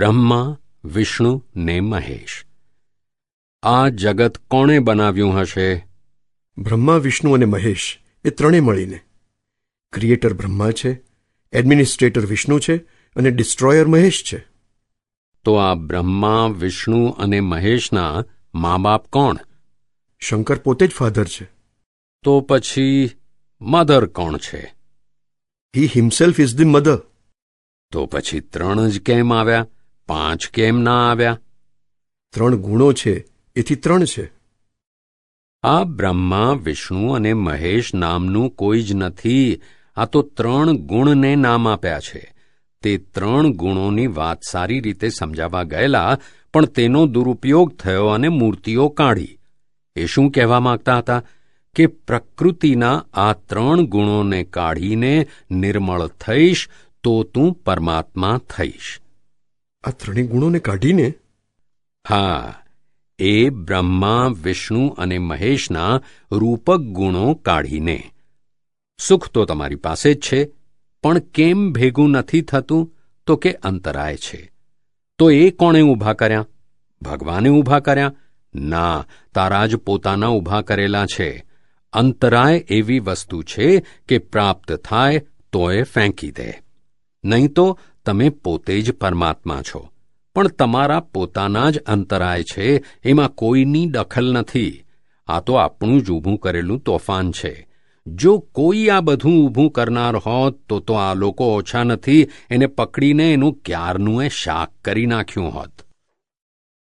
બ્રહ્મા વિષ્ણુ ને મહેશ. આ જગત કોણે બનાવ્યું હશે? બ્રહ્મા વિષ્ણુ અને મહેશ એ ત્રણે મળીને. ક્રિએટર બ્રહ્મા છે એડમિનિસ્ટ્રેટર વિષ્ણુ છે અને ડિસ્ટ્રોયર મહેશ છે. તો આ બ્રહ્મા વિષ્ણુ અને મહેશના મા બાપ કોણ? શંકર પોતે જ ફાધર છે. તો પછી મધર કોણ છે? He himself is the mother તો પછી ત્રણ જ કેમ આવ્યા? પાંચ કેમ ના આવ્યા? ત્રણ ગુણો છે એથી ત્રણ છે. આ બ્રહ્મા વિષ્ણુ અને મહેશ નામનું કોઈ જ નથી આ તો ત્રણ ગુણને નામ આપ્યા છે. તે ત્રણ ગુણોની વાત સારી રીતે સમજાવવા ગયેલા પણ તેનો દુરુપયોગ થયો અને મૂર્તિઓ કાઢી. એ શું કહેવા માંગતા હતા? કે પ્રકૃતિના આ ત્રણ ગુણોને કાઢીને નિર્મળ થઈશ તો તું પરમાત્મા થઈશ. આ ત્રણેય ગુણોને કાઢીને? હા, એ બ્રહ્મા, વિષ્ણુ અને મહેશના રૂપક ગુણો કાઢીને. સુખ તો તમારી પાસે જ છે, પણ કેમ ભેગું નથી થતું? તો કે અંતરાય છે. તો એ કોણે ઊભા કર્યા? ભગવાને ઊભા કર્યા? ના, તારા જ પોતાના ઊભા કરેલા છે. અંતરાય એવી વસ્તુ છે કે પ્રાપ્ત થાય તોય ફેંકી દે. નહીં તો તમે પોતે જ પરમાત્મા છો. પણ તમારા પોતાના જ અંતરાય છે, એમાં કોઈની દખલ નથી. આ તો આપણું જ ઊભું કરેલું તોફાન છે. જો કોઈ આ બધું ઊભું કરનાર હોત, તો તો આ લોકો ઓછા નથી, એને પકડીને એનું ક્યારનું એ શાક કરી નાખ્યું હોત.